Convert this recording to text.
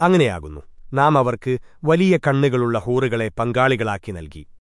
അങ്ങനെയാകുന്നു. നാം അവർക്ക് വലിയ കണ്ണുകളുള്ള ഹൂറുകളെ പങ്കാളികളാക്കി നൽകി.